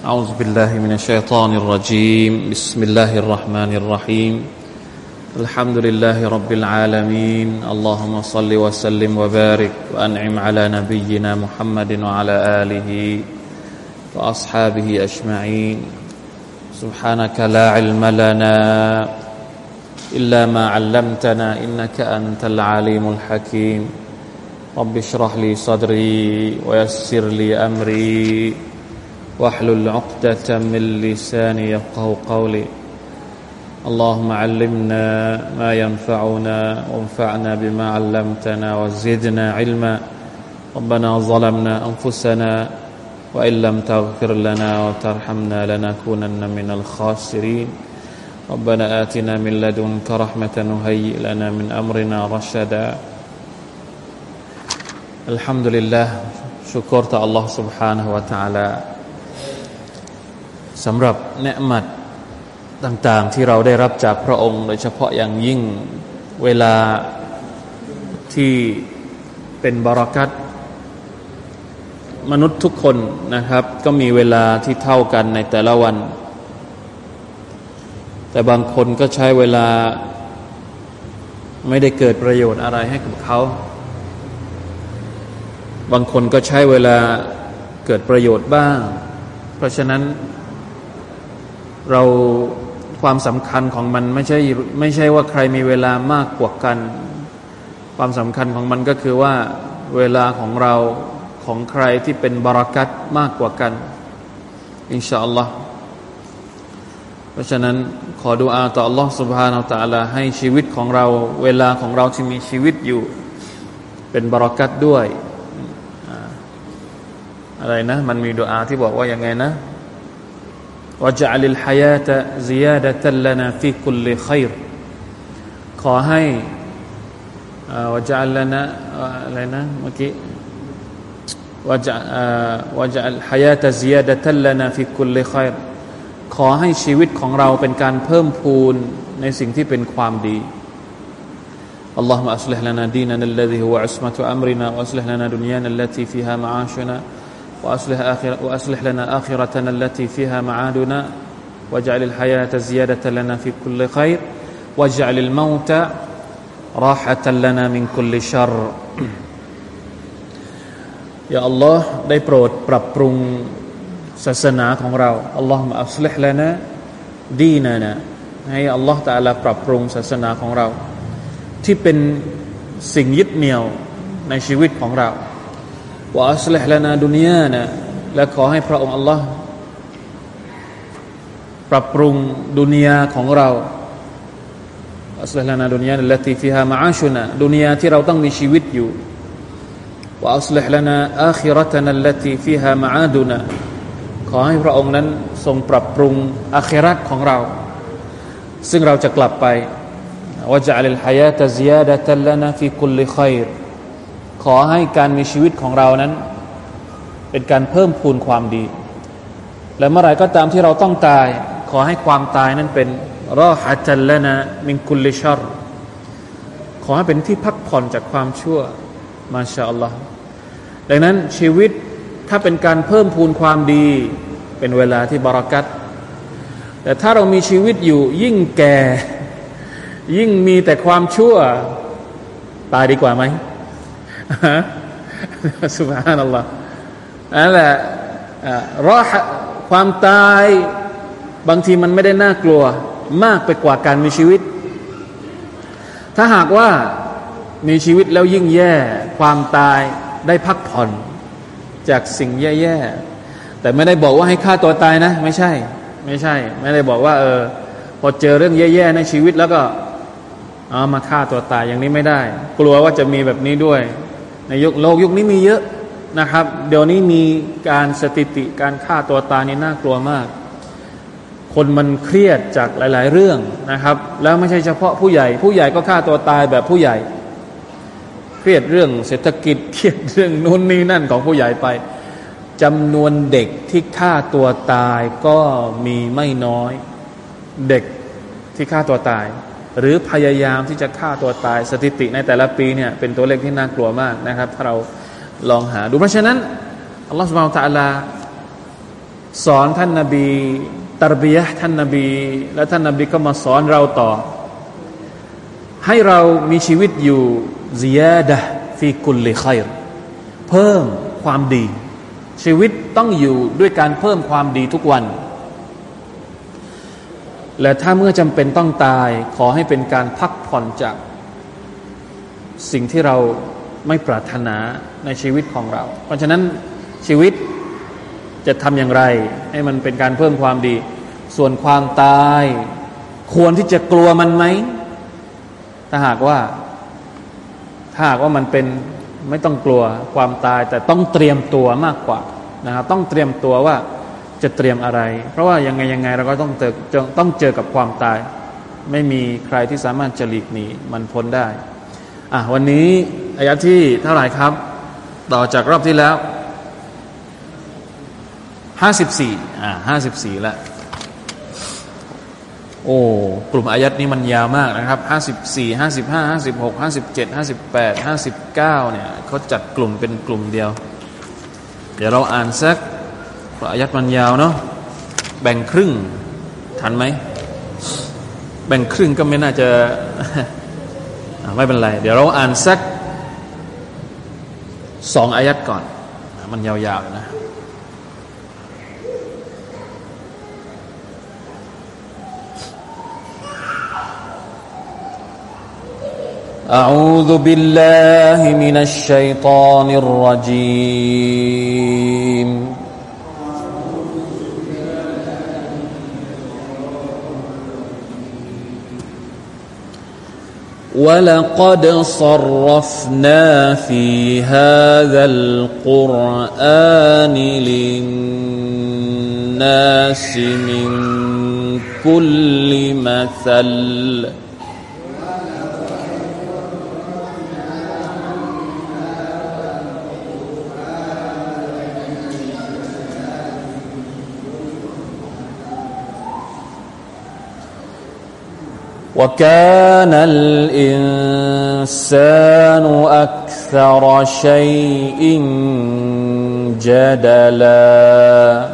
أعوذ بالله من الشيطان الرجيم. بسم الله الرحمن الرحيم. الحمد لله رب العالمين. اللهم صل وسلم وبارك وأنعم على نبينا محمد وعلى آله وأصحابه أجمعين. سبحانك لا علم لنا إلا ما علمتنا إنك أنت العليم الحكيم. رب اشرح لي صدري ويسر لي أمري. واحلل عقدة من لساني يفقه قولي. اللهم علمنا ما ينفعنا وانفعنا بما علمتنا وزدنا علما. ربنا ظلمنا أنفسنا وإن لم تغفر لنا وترحمنا لنكونن من الخاسرين. ربنا آتنا من لدنك رحمة وهيئ لنا من أمرنا رشدا. الحمد لله. شكرت الله سبحانه وتعالى. สำหรับเนืมัดต่างๆ ที่เราได้รับจากพระองค์ โดยเฉพาะอย่างยิ่งเวลาที่เป็นบรากัตมนุษย์ทุกคนนะครับ ก็มีเวลาที่เท่ากันในแต่ละวัน แต่บางคนก็ใช้เวลาไม่ได้เกิดประโยชน์อะไรให้กับเขา บางคนก็ใช้เวลาเกิดประโยชน์บ้าง เพราะฉะนั้น เราความสำคัญของมันไม่ใช่ไม่ใช่ว่าใครมีเวลามากกว่ากัน ความสำคัญของมันก็คือว่าเวลาของเราของใครที่เป็นบารักัตมากกว่ากัน อินชาอัลลอฮ์เพราะฉะนั้นขอดูอาต่อ Allah سبحانه และ تعالى ให้ชีวิตของเรา เวลาของเราที่มีชีวิตอยู่ เป็นบารักัตด้วยอะไรนะ มันมีดูอาที่บอกว่ายังไงนะ واجعل الحياة زيادة لنا في كل خير ขอให้ واجعل لنا อะไรนะเมื่อกี้ واجعل الحياة زيادة لنا في كل خير ขอให้ชีวิตของเราเป็นการเพิ่มพูนในสิ่งที่เป็นความดี اللهم أصلح لنا ديننا الذي هو عصمة أمرنا وأصلح لنا دنيانا التي فيها معاشنا وأصلح, آخر وأصلح لنا آخرتنا التي فيها معادنا واجعل الحياة زيادة لنا في كل خير واجعل الموت راحة لنا من كل شر อย่าอัลลอฮ์ได้โปรดปรับปรุงศาสนาของเราอัลลอฮ์มาอัสลิฮละนะดีนะนะให้อัลลอฮ์ตาลาปรับปรุงศาสนาของเรา ที่เป็นสิ่งยึดเหนี่ยวในชีวิตของเรา ว่าอัสลิฮลนาดุนยานะและขอให้พระองค์อัลลอฮ์ปรับปรุงดุนยาของเราอัสลิฮลนาดุนยาละที่ฟิฮามาอาชุนะดุนยาที่เราต้องมีชีวิตอยู่ว่าอัสลิฮลนาอาคิรตนัลลที่ฟิฮามาอาดุนะขอให้พระองค์นั้นทรงปรับปรุงอาคิรัตของเรา ซึ่งเราจะกลับไปว่าจะอัลลฮายาตะซิยาดะตัลลนะฟิคุลลิขัยร ขอให้การมีชีวิตของเรานั้น เป็นการเพิ่มพูนความดี และเมื่อไรก็ตามที่เราต้องตาย ขอให้ความตายนั้นเป็นรอฮัจัลละนะมินคุลลิชรขอให้เป็นที่พักผ่อนจากความชั่วมาชาอัลลอฮ์ดังนั้นชีวิตถ้าเป็นการเพิ่มพูนความดี เป็นเวลาที่บรากัตแต่ถ้าเรามีชีวิตอยู่ยิ่งแก่ ยิ่งมีแต่ความชั่ว ตายดีกว่าไหม สุบฮานัลลอฮ์นั่นแหละรอความตายบางทีมันไม่ได้น่ากลัวมากไปกว่าการมีชีวิต ถ้าหากว่ามีชีวิตแล้วยิ่งแย่ ความตายได้พักผ่อน จากสิ่งแย่ๆแต่ไม่ได้บอกว่าให้ฆ่าตัวตายนะ ไม่ใช่ ไม่ใช่ ไม่ได้บอกว่า เออ พอเจอเรื่องแย่ๆในชีวิตแล้วก็เอามาฆ่าตัวตายอย่างนี้ไม่ได้ กลัวว่าจะมีแบบนี้ด้วย ในยุคโลกยุคนี้มีเยอะนะครับ เดี๋ยวนี้มีการสถิติการฆ่าตัวตายนี่น่ากลัวมาก คนมันเครียดจากหลาย ๆ เรื่องนะครับ แล้วไม่ใช่เฉพาะผู้ใหญ่ ผู้ใหญ่ก็ฆ่าตัวตายแบบผู้ใหญ่ เครียดเรื่องเศรษฐกิจเครียดเรื่องนู้นนี่นั่นของผู้ใหญ่ไปจำนวนเด็กที่ฆ่าตัวตายก็มีไม่น้อย เด็กที่ฆ่าตัวตาย หรือพยายามที่จะฆ่าตัวตายสถิติในแต่ละปีเนี่ยเป็นตัวเลขที่น่ากลัวมากนะครับ ถ้าเราลองหาดูเพราะฉะนั้นอัลลอฮฺสุบานตะลาสอนท่านนาบีตรบียะท่านนาบี และท่านนาบีก็มาสอนเราต่อ ให้เรามีชีวิตอยู่ซียดะฟีกุลลิขัยเพิ่มความดี ชีวิตต้องอยู่ด้วยการเพิ่มความดีทุกวัน และถ้าเมื่อจำเป็นต้องตาย ขอให้เป็นการพักผ่อนจาก สิ่งที่เราไม่ปรารถนาในชีวิตของเรา เพราะฉะนั้นชีวิตจะทำอย่างไร ให้มันเป็นการเพิ่มความดี ส่วนความตาย ควรที่จะกลัวมันไหมถ้าหากว่า ถ้าหากว่ามันเป็นไม่ต้องกลัวความตาย แต่ต้องเตรียมตัวมากกว่านะครับต้องเตรียมตัวว่า จะเตรียมอะไร เพราะว่ายังไงยังไงเราก็ต้องเจอต้องเจอกับความตาย ไม่มีใครที่สามารถจะหลีกหนีมันพ้นได้อะวันนี้อายะที่เท่าไหร่ครับ ต่อจากรอบที่แล้วห้าสิบสี่อ่าห้าสิบสี่ละโอ้กลุ่มอายัดนี้มันยาวมากนะครับห้าสิบสี่ห้าสิบห้าห้าสิบหกห้าสิบเจ็ดห้าสิบแปดห้าสิบเก้าเนี่ยเขาจัดกลุ่มเป็นกลุ่มเดียว เดี๋ยวเราอ่านสัก เพราะอายัดมันยาวเนาะแบ่งครึ่งทันไหม แบ่งครึ่งก็ไม่น่าจะไม่เป็นไร เดี๋ยวเราอ่านสักสองอายัดก่อน มันยาวๆนะ أعوذ بالله من الشيطان الرجيم ولقد صرفنا في هذا القرآن للناس من كل مثل وكان الإنسان أكثر شيء جدلا.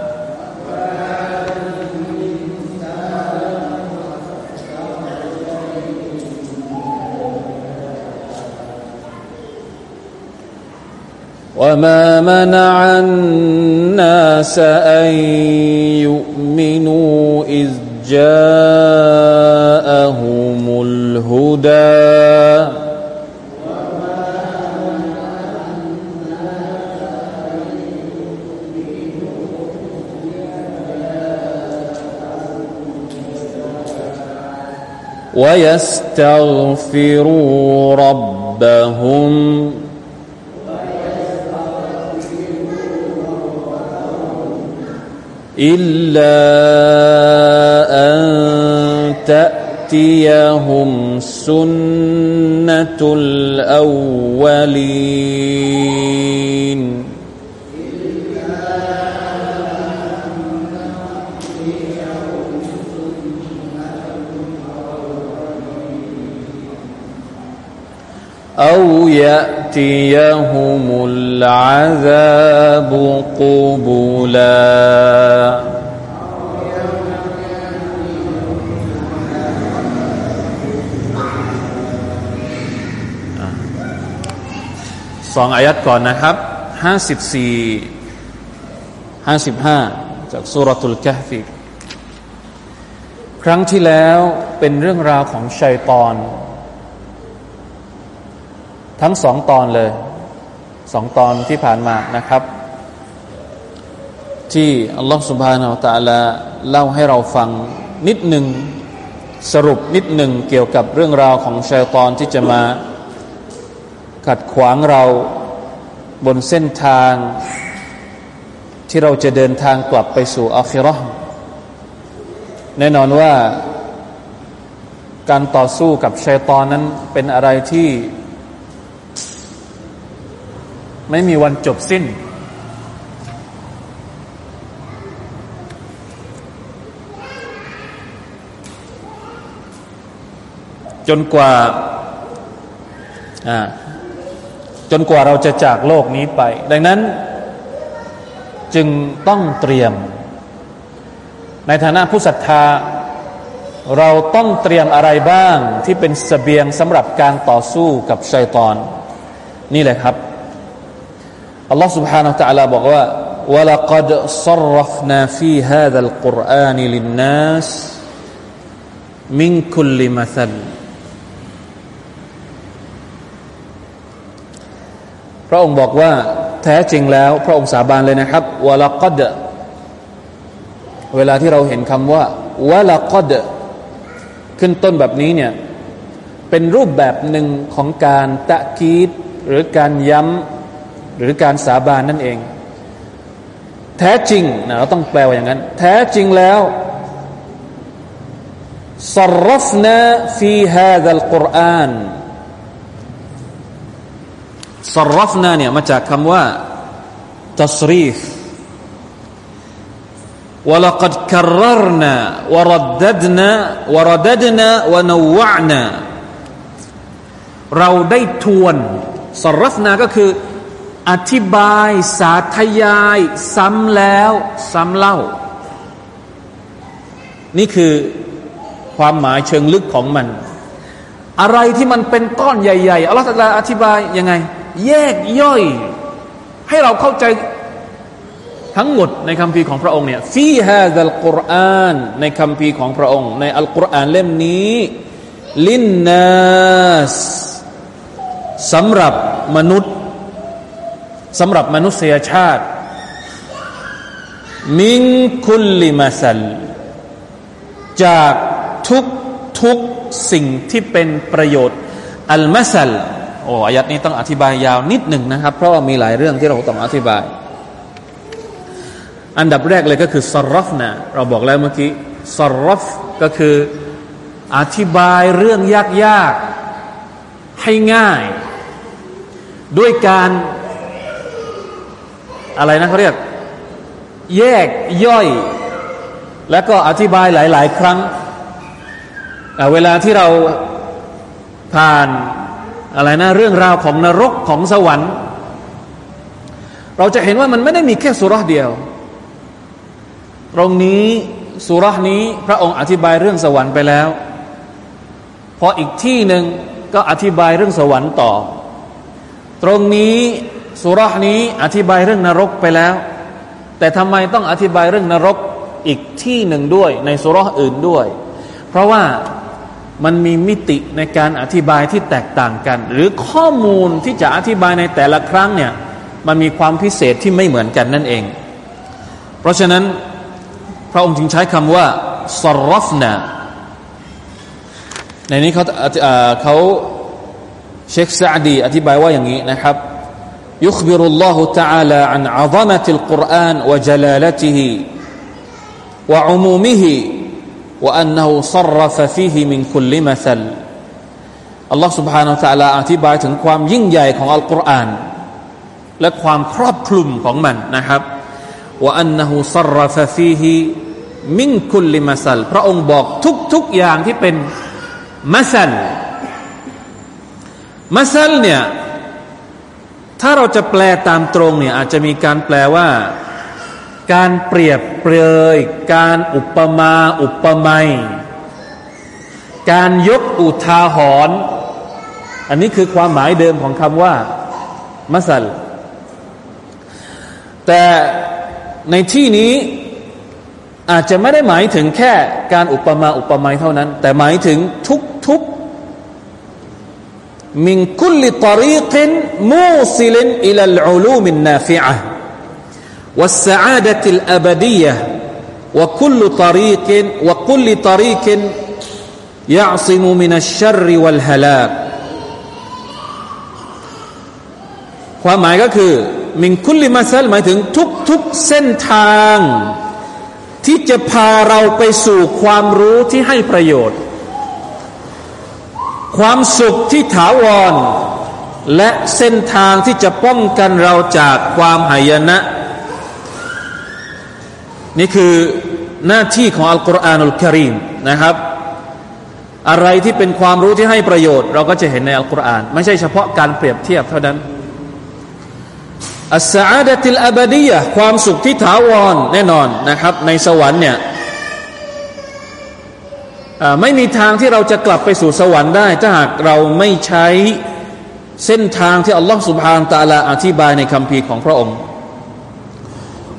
وما منع الناس أن يؤمنوا إذ جاءهم الهدى. ويستغفروا ربهم. إلا تأتيهم سنة الأولين. أو يأتيهم العذاب قبلاً. สองอายัดก่อนนะครับห้าสิบสี่ห้าสิบห้าจากสุรตุลกะฟิครั้งที่แล้วเป็นเรื่องราวของชัยตอน ทั้งสองตอนเลยสองตอนที่ผ่านมานะครับ ที่อัลลอฮฺสุบฮานาอัลตะลาเล่าให้เราฟังนิดหนึ่งสรุปนิดหนึ่งเกี่ยวกับเรื่องราวของชัยตอนที่จะมา ขัดขวางเราบนเส้นทางที่เราจะเดินทางกลับไปสู่อัคิรอแน่นอนว่าการต่อสู้กับชัยตอนนั้นเป็นอะไรที่ไม่มีวันจบสิ้น จนกว่าอ่า จนกว่าเราจะจากโลกนี้ไป ดังนั้นจึงต้องเตรียม ในฐานะผู้ศรัทธา เราต้องเตรียมอะไรบ้างที่เป็นสเสบียงสำหรับการต่อสู้กับชัยตอน นี่แหละครับอัลลอฮ์ سبحانه และ تعالى บอกว่า ولقد صرفنا في هذا القرآن للناس من كل مثل พระองค์บอกว่าแท้จริงแล้ว พระองค์สาบานเลยนะครับวะละกดเวลาที่เราเห็นคำว่าวะละกดขึ้นต้นแบบนี้เนี่ยเป็นรูปแบบหนึ่งของการตะกีดหรือการย้ำหรือการสาบานนั่นเอง แท้จริงนะเราต้องแปลว่าอย่างนั้น แท้จริงแล้วสรฟนาฟีฮาดัลกุรอาน สรฟนาเนี่ยมาจากคำว่าตัสรีฟ ولقد كررنا ورددنا ورددنا ونوعنا เราได้ทวนสรฟนาก็คือ อธิบายสาธยาย ซ้ำแล้วซ้ำเล่า นี่คือความหมายเชิงลึกของมัน อะไรที่มันเป็นก้อนใหญ่ๆอัลลอฮฺอธิบายยังไง แยกย่อย ให้เราเข้าใจทั้งหมดในคำพีของพระองค์เนี่ยฟีฮาดัลกุรอานในคำพีของพระองค์ ในอัลกุรอานเล่มนี้ ลินนัสสำหรับมนุษย์สำหรับมนุษยชาติ มิงคุลลิมาสัลจากทุกทุกสิ่งที่เป็นประโยชน์ อัลมาสัล โอ้อายัดนี้ต้องอธิบายยาวนิดหนึ่งนะครับ เพราะว่ามีหลายเรื่องที่เราต้องอธิบาย อันดับแรกเลยก็คือสรฟนะเราบอกแล้วเมื่อกี้สรฟก็คืออธิบายเรื่องยากๆให้ง่าย ด้วยการอะไรนะเขาเรียก แยกย่อย แล้วก็อธิบายหลาย ๆ ครั้ง เวลาที่เราผ่าน อะไรนะเรื่องราวของนรกของสวรรค์ เราจะเห็นว่ามันไม่ได้มีแค่สุรษเดียว ตรงนี้สุรษนี้พระองค์อธิบายเรื่องสวรรค์ไปแล้ว พออีกที่หนึ่งก็อธิบายเรื่องสวรรค์ต่อ ตรงนี้สุรษนี้อธิบายเรื่องนรกไปแล้ว แต่ทำไมต้องอธิบายเรื่องนรกอีกที่หนึ่งด้วยในสุรษอื่นด้วย เพราะว่า มันมีมิติในการอธิบายที่แตกต่างกัน หรือข้อมูลที่จะอธิบายในแต่ละครั้งเนี่ยมันมีความพิเศษที่ไม่เหมือนกันนั่นเอง เพราะฉะนั้น พระองค์จึงใช้คำว่าสรฟนาในนี้เขาเขาเชคซาดี อธิบายว่าอย่างนี้นะครับ يخبر الله تعالى عن عظمة القرآن وجلالته وعمومه وأنه صرف فيه من كل مثل อัลลอฮ์ سبحانه และ تعالى อธิบายถึงความยิ่งใหญ่ของอัลกุรอานและความครอบคลุมของมันนะครับว่าอันนหูสรฟฟีฮีมิงคุลลิมาซัลพระองค์บอกทุกๆอย่างที่เป็นมัสัลมัสัลเนี่ยถ้าเราจะแปลตามตรงเนี่ยอาจจะมีการแปลว่า การเปรียบเปรย การอุปมาอุปไมยการยกอุทาหรณ์อันนี้คือความหมายเดิมของคำว่า มัสัล แต่ในที่นี้อาจจะไม่ได้หมายถึงแค่การอุปมาอุปไมยเท่านั้น แต่หมายถึงทุกทุกمن كل طريق موصل إلى العلوم النافعة والسعادة الأبدية وكل طريق وكل طريق يعصم من الشر والهلاك ความหมายก็คือมิงคุลิมาซัลหมายถึงทุกๆเส้นทาง ที่จะพาเราไปสู่ความรู้ที่ให้ประโยชน์ ความสุขที่ถาวร และเส้นทางที่จะป้องกันเราจากความหายนะ นี่คือหน้าที่ของอัลกุรอานุลกิริมนะครับ อะไรที่เป็นความรู้ที่ให้ประโยชน์ เราก็จะเห็นในอัลกุรอาน ไม่ใช่เฉพาะการเปรียบเทียบเท่านั้นอัสซาดติลอับดียะความสุขที่ถาวรแน่นอนนะครับ ในสวรรค์เนี่ยไม่มีทางที่เราจะกลับไปสู่สวรรค์ได้ ถ้าหากเราไม่ใช้เส้นทางที่อัลลอฮฺสุบฮานตะลาอธิบายในคำพีของพระองค์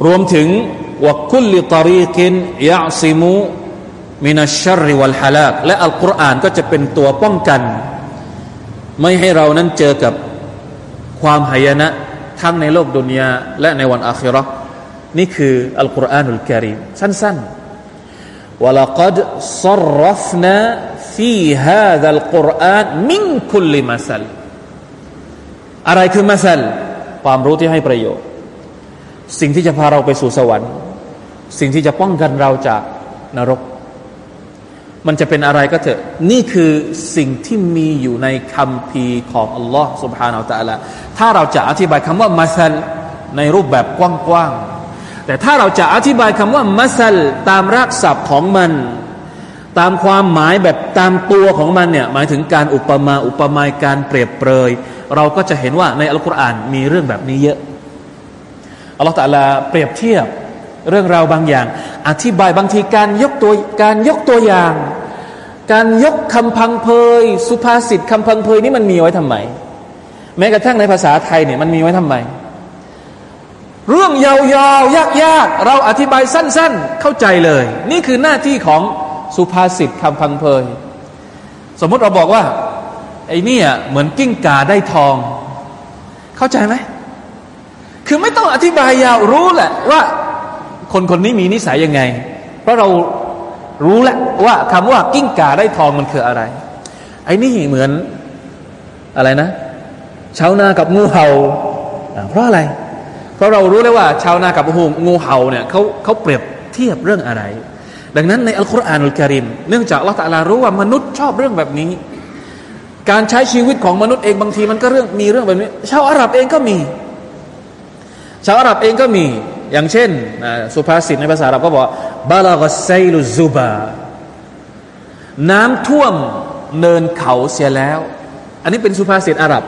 รวมถึง วคุลิตรีกินยะซิมุมินัชชริวัลฮาลากและอัลกุรอานก็จะเป็นตัวป้องกัน ไม่ให้เรานั้นเจอกับความหายนะทั้งในโลกดุนยาและในวันอาคิรอนี่คืออัลกุรอานุลกิริมสั้นๆ ولقد صرفنا في هذا القرآن من كل مثل อะไรคือมัสลความรู้ที่ให้ประโยชน์ สิ่งที่จะพาเราไปสู่สวรรค์ สิ่งที่จะป้องกันเราจากนรก มันจะเป็นอะไรก็เถอะ นี่คือสิ่งที่มีอยู่ในคำพีของอัลลอฮ์สุบฮานาอัลตะละถ้าเราจะอธิบายคำว่ามัสัลในรูปแบบกว้างๆ แต่ถ้าเราจะอธิบายคำว่ามัสัลตามรากศัพท์ของมัน ตามความหมายแบบตามตัวของมันเนี่ยหมายถึงการอุปมาอุปไมยการเปรียบเปรย เราก็จะเห็นว่าในอัลกุรอานมีเรื่องแบบนี้เยอะอัลลอฮฺตะลาเปรียบเทียบ เรื่องราวบางอย่าง อธิบายบางทีการยกตัวการยกตัวอย่าง การยกคำพังเพย สุภาษิตคำพังเพยนี่มันมีไว้ทำไม แม้กระทั่งในภาษาไทยเนี่ยมันมีไว้ทำไม เรื่องยาวๆยากๆ เราอธิบายสั้น ๆ เข้าใจเลย นี่คือหน้าที่ของสุภาษิตคำพังเพย สมมติเราบอกว่าไอ้นี่เหมือนกิ้งก่าได้ทอง เข้าใจไหมคือไม่ต้องอธิบายยาวรู้แหละว่า คนคนนี้มีนิสัยยังไง เพราะเรารู้และว่าคำว่ากิ้งก่าได้ทองมันคืออะไร ไอ้นี่เหมือนอะไรนะชาวนากับงูเห่า เพราะอะไร เพราะเรารู้เลยว่า ชาวนากับงูงูเห่าเนี่ยเขาเขาเปรียบเทียบเรื่องอะไร ดังนั้นในอัลกุรอานอุลกิริมเนื่องจากละตะลารู้ว่ามนุษย์ชอบเรื่องแบบนี้ การใช้ชีวิตของมนุษย์เองบางทีมันก็เรื่องมีเรื่องแบบนี้ ชาวอาหรับเองก็มี ชาวอาหรับเองก็มี อย่างเช่นสุภาษิตในภาษาอาหรับก็บอกบาลากไซลุซูบา น้ำท่วมเนินเขาเสียแล้ว อันนี้เป็นสุภาษิตอาหรับ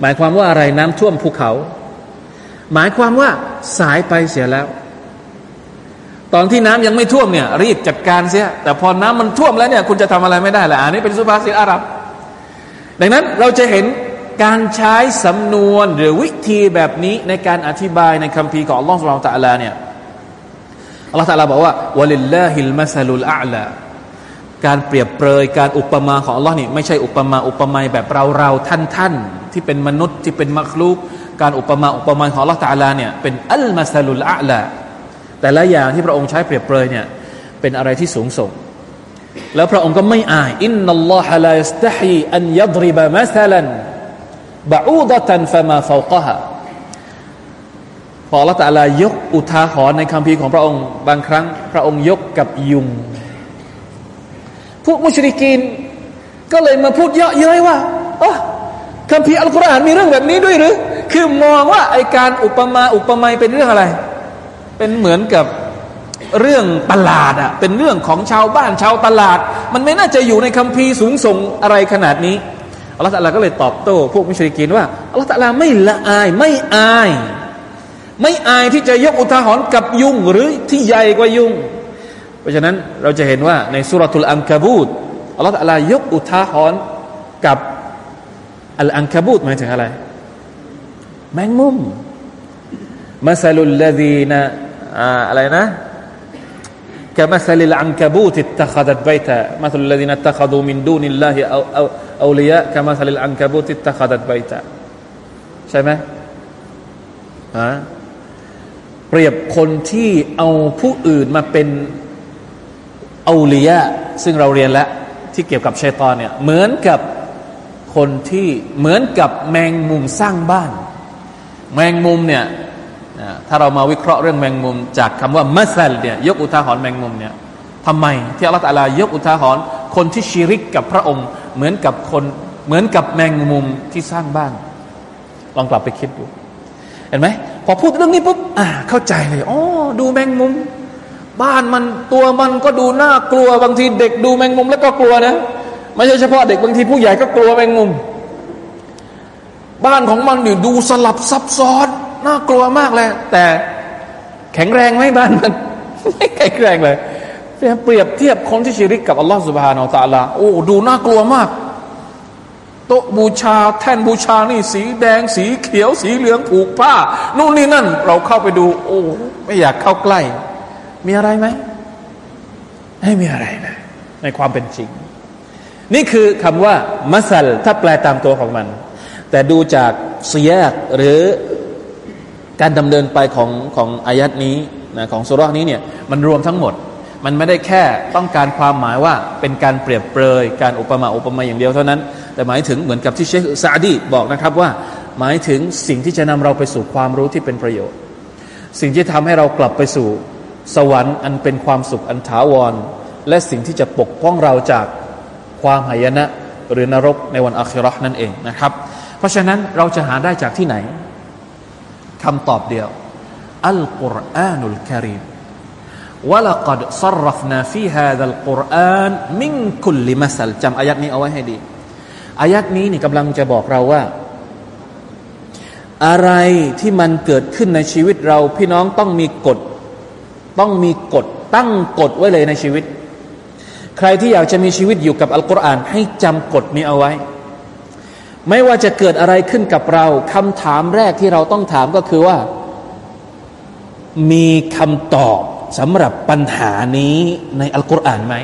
หมายความว่าอะไรน้ำท่วมภูเขา หมายความว่าสายไปเสียแล้ว ตอนที่น้ำยังไม่ท่วมเนี่ยรีบจัดการเสีย แต่พอน้ำมันท่วมแล้วเนี่ยคุณจะทำอะไรไม่ได้แหละอันนี้เป็นสุภาษิตอาหรับ ดังนั้นเราจะเห็น การใช้สำนวนหรือวิธีแบบนี้ในการอธิบายในคัมภีร์ของอัลลอฮฺสุลตาลาเนี่ยอัลลอฮฺตาลาบอกว่าวะลิลลาฮิลมัสลุลอาลาการเปรียบเปรยการอุปมาของอัลลอฮ์นี่ไม่ใช่อุปมาอุปไมยแบบเราเราท่านท่านที่เป็นมนุษย์ที่เป็นมักลูกการอุปมาอุปไมยของอัลลอฮฺตาลาเนี่ยเป็นอัลมัสลุลอาลาแต่ละอย่างที่พระองค์ใช้เปรียบเปรยเนี่ยเป็นอะไรที่สูงส่ง แล้วพระองค์ก็ไม่อายอินนัลลอฮะลายัสตฮีอันยัดริบะมัสลัน บะอูดะตันฟะมาฟาวกะฮะพอละตาลายกอุทาหรณ์ในคำพีของพระองค์ บางครั้ง พระองค์ยกกับยุง พวกมุชริกีน ก็เลยมาพูดเยอะเย้ยว่าอ๋อคำพีอัลกุรอานมีเรื่องแบบนี้ด้วยหรือ คือมองว่าไอการอุปมาอุปไมยเป็นเรื่องอะไร เป็นเหมือนกับเรื่องตลาดอะเป็นเรื่องของชาวบ้านชาวตลาด มันไม่น่าจะอยู่ในคัมภีร์สูงส่งอะไรขนาดนี้ อัลลอฮฺตะลาก็เลยตอบโต้พวกมุชริกีนว่าอัลลอฮฺตะลาไม่ละอายไม่อาย ไม่อายที่จะยกอุทาหรณ์กับยุงหรือที่ใหญ่กว่ายุง เพราะฉะนั้นเราจะเห็นว่าในสุรทูลอังคาบูตอัลลอฮฺตะลายกอุทาหรณ์กับอัลอังคาบูตหมายถึงอะไร แมงมุมมาซาลุลลดีนะอะไรนะ كمثل العنكبوت اتخذت بيتا مثل الذين اتخذوا من دون الله أو أو أولياء كمثل العنكبوت اتخذت بيتا ใช่ไหมฮะเปรียบคนที่เอาผู้อื่นมาเป็นอาลียะซึ่งเราเรียนแล้ว ที่เกี่ยวกับชัยตอนเนี่ยเหมือนกับคนที่เหมือนกับแมงมุมสร้างบ้าน แมงมุมเนี่ย ถ้าเรามาวิเคราะห์เรื่องแมงมุม จากคำว่ามัสลเนี่ยยกอุทาหรณ์แมงมุมเนี่ยทำไมที่อัลลอฮฺตาลายกอุทาหรณ์คนที่ชีริกกับพระองค์ เหมือนกับคนเหมือนกับแมงมุมที่สร้างบ้าน ลองกลับไปคิดดู เห็นไหมพอพูดเรื่องนี้ปุ๊บอ่าเข้าใจเลยอ๋อดูแมงมุม บ้านมันตัวมันก็ดูน่ากลัวบางทีเด็กดูแมงมุมแล้วก็กลัวนะไม่ใช่เฉพาะเด็กบางทีผู้ใหญ่ก็กลัวแมงมุม บ้านของมันนี่ดูสลับซับซ้อน น่ากลัวมากเลย แต่แข็งแรงไหมบ้านมันไม่แข็งแรงเลยเปรียบเทียบคนที่ชิริกกับอัลลอฮฺสุบฮานาอัลตะลาโอ้ดูน่ากลัวมากโต๊ะบูชาแท่นบูชานี่สีแดงสีเขียวสีเหลืองผูกผ้า นู่นนี่นั่น เราเข้าไปดู โอ้ ไม่อยากเข้าใกล้ มีอะไรไหมไม่มีอะไรนะ ในความเป็นจริง นี่คือคำว่ามัสัลถ้าแปลตามตัวของมัน แต่ดูจากเสียกหรือ การดำเนินไปของของอายัดนี้นะของสุรานี้เนี่ยมันรวมทั้งหมด มันไม่ได้แค่ต้องการความหมายว่าเป็นการเปรียบเปรยการอุปมาอุปไมยอย่างเดียวเท่านั้น แต่หมายถึงเหมือนกับที่เชคซาดีบอกนะครับว่า หมายถึงสิ่งที่จะนำเราไปสู่ความรู้ที่เป็นประโยชน์ สิ่งที่ทำให้เรากลับไปสู่สวรรค์อันเป็นความสุขอันถาวร และสิ่งที่จะปกป้องเราจากความหายนะหรือนรกในวันอัครานั่นเองนะครับ เพราะฉะนั้นเราจะหาได้จากที่ไหน คำตอบเดียว อัลกุรอานุลกิริม ولقد صرفنا في هذا القرآن من كل مثل จำอายัดนี้เอาไว้ให้ดีอายัดนี้นี่กำลังจะบอกเราว่า อะไรที่มันเกิดขึ้นในชีวิตเรา พี่น้องต้องมีกฎ ต้องมีกฎตั้งกฎไว้เลยในชีวิต ใครที่อยากจะมีชีวิตอยู่กับอัลกุรอานให้จำกฎนี้เอาไว้ ไม่ว่าจะเกิดอะไรขึ้นกับเราคำถามแรกที่เราต้องถามก็คือว่า มีคำตอบสำหรับปัญหานี้ในอัลกุรอานไหม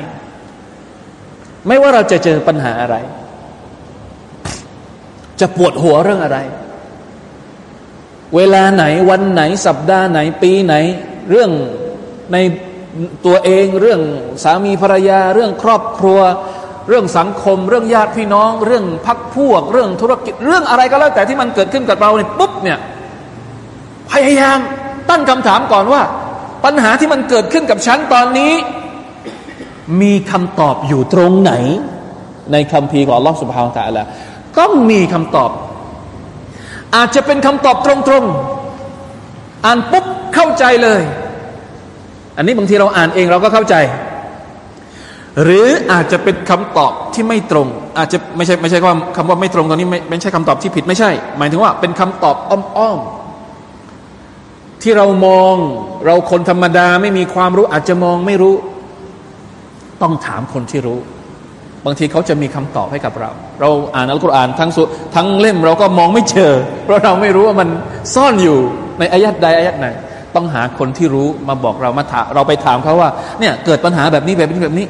ไม่ว่าเราจะเจอปัญหาอะไร จะปวดหัวเรื่องอะไร เวลาไหนวันไหน สัปดาห์ไหนปีไหน เรื่องในตัวเองเรื่องสามีภรรยา เรื่องครอบครัว เรื่องสังคม เรื่องญาติพี่น้อง เรื่องพักพวก เรื่องธุรกิจเรื่องอะไรก็แล้ว แต่ที่มันเกิดขึ้นกับเราเนี่ยปุ๊บเนี่ยพยายามตั้งคำถามก่อนว่า ปัญหาที่มันเกิดขึ้นกับฉันตอนนี้ มีคำตอบอยู่ตรงไหน ในคำพีของอัลลอฮฺสุบฮาวตะละก็มีคำตอบ อาจจะเป็นคำตอบตรงๆ อ่านปุ๊บเข้าใจเลย อันนี้บางทีเราอ่านเองเราก็เข้าใจ หรืออาจจะเป็นคำตอบที่ไม่ตรง อาจจะไม่ใช่ไม่ใช่ว่าคำว่าไม่ตรงตอนนี้ไม่ไม่ใช่คำตอบที่ผิดไม่ใช่ หมายถึงว่าเป็นคำตอบอ้อมๆที่เรามองเราคนธรรมดาไม่มีความรู้อาจจะมองไม่รู้ ต้องถามคนที่รู้ บางทีเขาจะมีคำตอบให้กับเรา เราอ่านอัลกุรอานทั้งสุทั้งเล่มเราก็มองไม่เจอ เพราะเราไม่รู้ว่ามันซ่อนอยู่ในอายัดใดอายัดไหนต้องหาคนที่รู้มาบอกเรามาถามเราไปถามเขาว่าเนี่ยเกิดปัญหาแบบนี้แบบนี้แบบนี้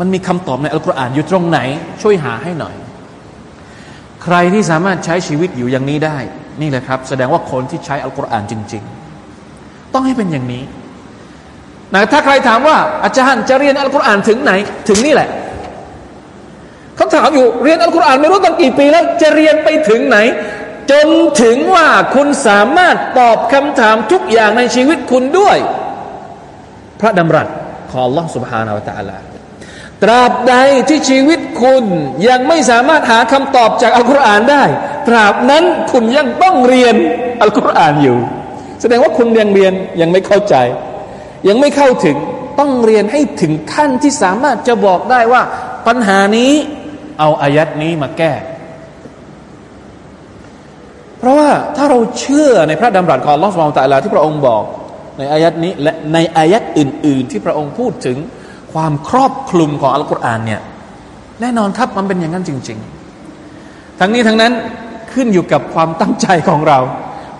มันมีคำตอบในอัลกุรอานอยู่ตรงไหน ช่วยหาให้หน่อย ใครที่สามารถใช้ชีวิตอยู่อย่างนี้ได้ นี่แหละครับ แสดงว่าคนที่ใช้อัลกุรอานจริง ๆต้องให้เป็นอย่างนี้นะถ้าใครถามว่า อาจารย์จะเรียนอัลกุรอานถึงไหน ถึงนี่แหละเขาถามอยู่เรียนอัลกุรอานไม่รู้ตั้งกี่ปีแล้ว จะเรียนไปถึงไหน จนถึงว่าคุณสามารถตอบคำถามทุกอย่างในชีวิตคุณด้วย พระดำรัสของ Allah سبحانه และ تعالى ตราบใดที่ชีวิตคุณยังไม่สามารถหาคำตอบจากอัลกุรอานได้ ตราบนั้นคุณยังต้องเรียนอัลกุรอานอยู่ แสดงว่าคุณยังเรียนยังไม่เข้าใจ ยังไม่เข้าถึงต้องเรียนให้ถึงขั้นที่สามารถจะบอกได้ว่า ปัญหานี้เอาอายัดนี้มาแก้ เพราะว่าถ้าเราเชื่อในพระดำรัสของลอสมาตาลาที่พระองค์บอก ในอายัดนี้และในอายัดอื่น ๆ ที่พระองค์พูดถึง ความครอบคลุมของอัลกุรอานเนี่ยแน่นอนครับมันเป็นอย่างนั้นจริง ๆ ทั้งนี้ทั้งนั้นขึ้นอยู่กับความตั้งใจของเรา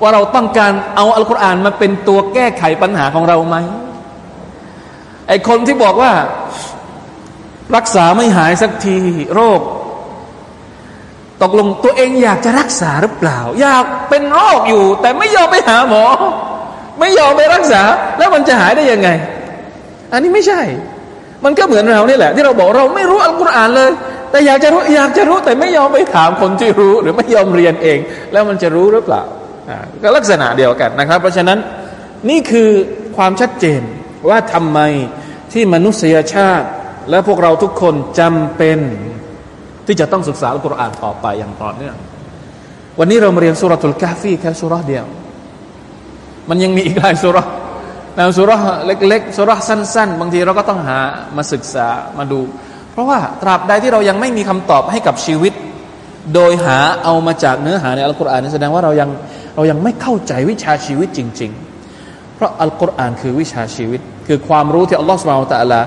ว่าเราต้องการเอาอัลกุรอานมาเป็นตัวแก้ไขปัญหาของเราไหมไอคนที่บอกว่ารักษาไม่หายสักทีโรค ตกลงตัวเองอยากจะรักษาหรือเปล่า อยากเป็นโรคอยู่ แต่ไม่ยอมไปหาหมอ ไม่ยอมไปรักษา แล้วมันจะหายได้ยังไง อันนี้ไม่ใช่ มันก็เหมือนเรานี่แหละ ที่เราบอกเราไม่รู้อัลกุรอานเลย แต่อยากจะรู้อยากจะรู้แต่ไม่ยอมไปถามคนที่รู้ หรือไม่ยอมเรียนเอง แล้วมันจะรู้หรือเปล่าก็ลักษณะเดียวกันนะครับ เพราะฉะนั้นนี่คือความชัดเจนว่าทำไมที่มนุษยชาติ และพวกเราทุกคนจำเป็น ที่จะต้องศึกษาอัลกุรอานต่อไปอย่างต่อเนื่องวันนี้เรามาเรียนสุรทูลกาฟีแค่สุรเดียว มันยังมีอีกหลายสุรแนวสุรเล็กๆสุรสั้น ๆ บางทีเราก็ต้องหามาศึกษามาดู เพราะว่าตราบใดที่เรายังไม่มีคำตอบให้กับชีวิต โดยหาเอามาจากเนื้อหาในอัลกุรอานนี่แสดงว่าเรายังเรายังไม่เข้าใจวิชาชีวิตจริง ๆ เพราะอัลกุรอานคือวิชาชีวิต คือความรู้ที่อัลลอฮฺสุบานตะลา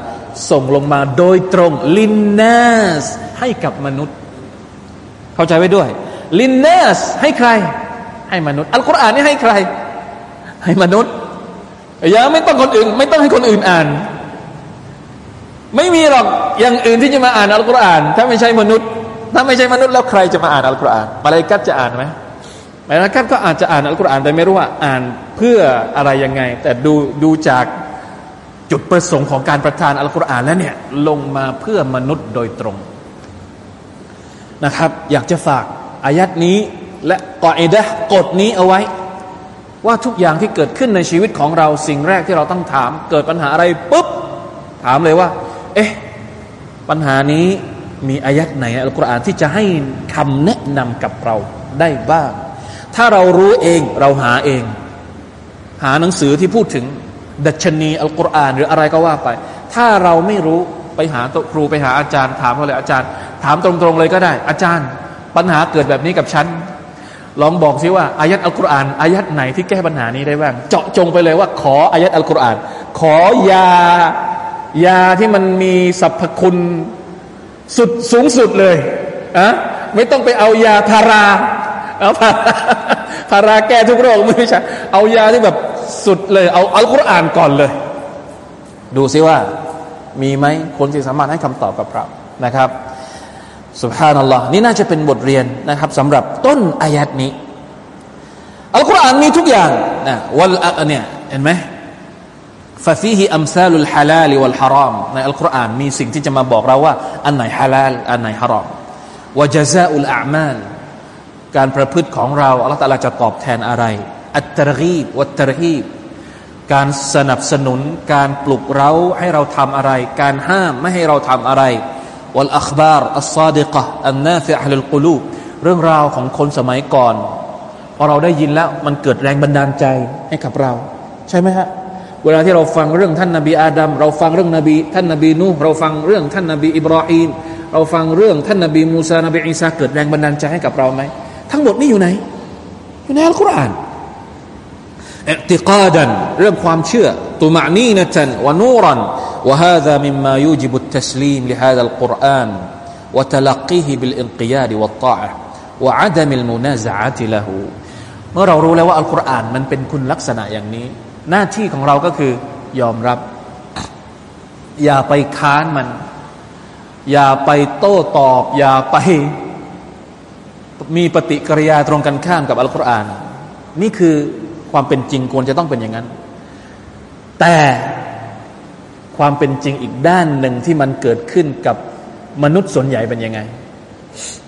ส่งลงมาโดยตรงลินนัสให้กับมนุษย์ เข้าใจไว้ด้วย ลินนัสให้ใคร ให้มนุษย์ อัลกุรอานนี่ให้ใคร ให้มนุษย์ อย่าไม่ต้องคนอื่น ไม่ต้องให้คนอื่นอ่าน ไม่มีหรอกอย่างอื่นที่จะมาอ่านอัลกุรอาน ถ้าไม่ใช่มนุษย์ ถ้าไม่ใช่มนุษย์แล้วใครจะมาอ่านอัลกุรอานมาลายกัดจะอ่านไหมมาลายกัดก็อาจจะอ่านอัลกุรอานแต่ไม่รู้ว่าอ่านเพื่ออะไรยังไง แต่ดูดูจากจุดประสงค์ของการประทานอัลกุรอานแล้วเนี่ยลงมาเพื่อมนุษย์โดยตรงนะครับ อยากจะฝากอายัดนี้และกออิดะกฎนี้เอาไว้ ว่าทุกอย่างที่เกิดขึ้นในชีวิตของเราสิ่งแรกที่เราต้องถาม เกิดปัญหาอะไรปุ๊บ ถามเลยว่า เอ๊ะ ปัญหานี้มีอายัดไหนอัลกุรอานที่จะให้คำแนะนำกับเราได้บ้าง ถ้าเรารู้เองเราหาเอง หาหนังสือที่พูดถึง ดัชนีอัลกุรอาน หรืออะไรก็ว่าไป ถ้าเราไม่รู้ไปหาตครูไปหาอาจารย์ ถามเขาเลยอาจารย์ ถามตรงๆเลยก็ได้ อาจารย์ ปัญหาเกิดแบบนี้กับฉัน ลองบอกซิว่าอายัดอัลกุรอานอายัดไหนที่แก้ปัญหานี้ได้บ้าง เจาะจงไปเลยว่า ขออายัดอัลกุรอาน ขอยายาที่มันมีสรรพคุณสุดสูงสุดเลยอะไม่ต้องไปเอายาพาราเอาพาราพาราแก้ทุกโรคไม่ใช่เอายาที่แบบสุดเลย เอาอัลกุรอานก่อนเลย ดูซิว่า มีไหมคนที่สามารถให้คำตอบกับเรานะครับ สุบฮานัลลอฮ์นี่น่าจะเป็นบทเรียนนะครับสำหรับต้นอายัดนี้อัลกุรอานมีทุกอย่างนะวัลเนี่ยเห็นไหมฟาฟีฮิอัมซาลุลฮาลาลิวัลฮารอมในอัลกุรอานมีสิ่งที่จะมาบอกเราว่า อันไหนฮาลาลอันไหนฮารอมวะจาซาอุลอามาลการประพฤติของเราอัลลอฮฺตะลาจะตอบแทนอะไร อัตตรีบวัตตรีบการสนับสนุนการปลุกเราให้เราทำอะไร การห้ามไม่ให้เราทำอะไร วัลอัคบารอัลซาดิกะอันนาฟิอัลลกุลูเรื่องราวของคนสมัยก่อนพอเราได้ยินแล้วมันเกิดแรงบันดาลใจให้กับเรา ใช่ไหมฮะเวลาที่เราฟังเรื่องท่านนาบีอาดัมเราฟังเรื่องนบีท่านนาบีนูเราฟังเรื่องท่านนาบีอิบราฮิมเราฟังเรื่องท่านนาบีมูซานบีอิสาเกิดแรงบันดาลใจให้กับเราไหมทั้งหมดนี้อยู่ไหน อยู่ในอัลกุรอานอติกาดันเรื่องความเชื่อตุมานีนะจันวานูรัน وهذا مما يوجب التسليم لهذا القرآن وتلقيه بالانقياد والطاعة وعدم المنازعة له เมื่อเรารู้แล้วว่าอัลกุรอานมันเป็นคุณลักษณะอย่างนี้ หน้าที่ของเราก็คือยอมรับ อย่าไปค้านมัน อย่าไปโต้ตอบ อย่าไปมีปฏิกิริยาตรงกันข้ามกับอัลกุรอาน นี่คือความเป็นจริงควรจะต้องเป็นอย่างนั้น แต่ ความเป็นจริงอีกด้านหนึ่งที่มันเกิดขึ้นกับมนุษย์ส่วนใหญ่เป็นยังไง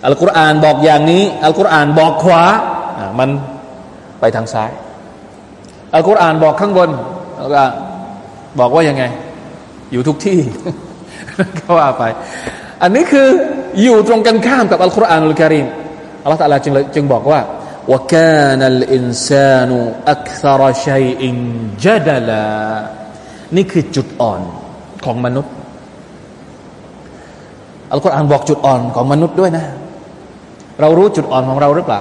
อัลกุรอานบอกอย่างนี้ อัลกุรอานบอกขวามันไปทางซ้าย อัลกุรอานบอกข้างบนแล้วก็บอกว่ายังไง อยู่ทุกที่ก็ว่าไป อันนี้คืออยู่ตรงกันข้ามกับอัลกุรอานอัลกิริมอัลลอฮฺตะลาจึงจึงบอกว่า وكان الإنسان أكثر شيء جدلا นี่คือจุดอ่อน ของมนุษย์ อัลกุรอานบอกจุดอ่อนของมนุษย์ด้วยนะ เรารู้จุดอ่อนของเราหรือเปล่า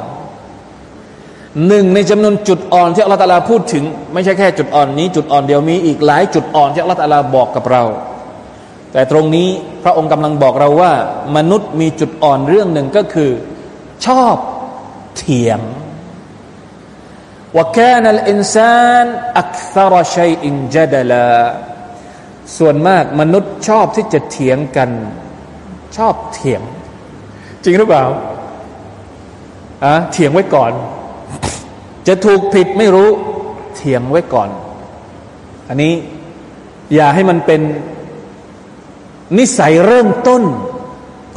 หนึ่งในจำนวนจุดอ่อนที่อัลลอฮฺตาลาพูดถึง ไม่ใช่แค่จุดอ่อนนี้ จุดอ่อนเดียวมีอีกหลายจุดอ่อนที่อัลลอฮฺตาลาบอกกับเรา แต่ตรงนี้พระองค์กำลังบอกเราว่า มนุษย์มีจุดอ่อนเรื่องหนึ่งก็คือ ชอบเถียงว่าแค่นั้นอินซานอักษรชัยอินจัดลา ส่วนมากมนุษย์ชอบที่จะเถียงกัน ชอบเถียง จริงหรือเปล่าอะเถียงไว้ก่อน จะถูกผิดไม่รู้ เถียงไว้ก่อน อันนี้อย่าให้มันเป็นนิสัยเริ่มต้น